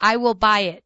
I will buy it.